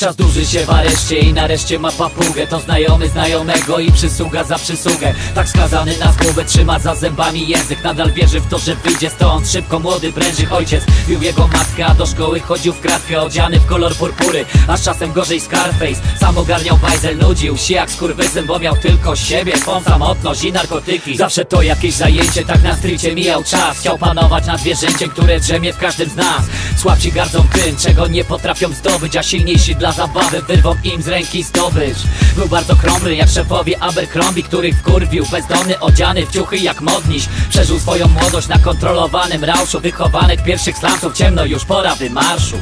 Czas duży się w areszcie i nareszcie ma papugę. To znajomy znajomego i przysługa za przysługę. Tak skazany na głowę trzyma za zębami język. Nadal wierzy w to, że wyjdzie stąd szybko młody prężyk Ojciec. Bił jego matkę, a do szkoły chodził w kratkę Odziany w kolor purpury, aż czasem gorzej Scarface Sam ogarniał bajzel, nudził się jak skurwysyn Bo miał tylko siebie, swą samotność i narkotyki. Zawsze to jakieś zajęcie, tak na strycie mijał czas. Chciał panować nad zwierzęciem, które drzemie w każdym z nas. Słabsi gardzą tym, czego nie potrafią zdobyć A silniejsi dla zabawy wyrwą im z ręki zdobycz. Był bardzo krąbry jak szefowie Abercrombie Których wkurwił, bezdomny, odziany w ciuchy jak modniś Przeżył swoją młodość na kontrolowanym rauszu Wychowanek pierwszych slamców, ciemno już pora wymarszu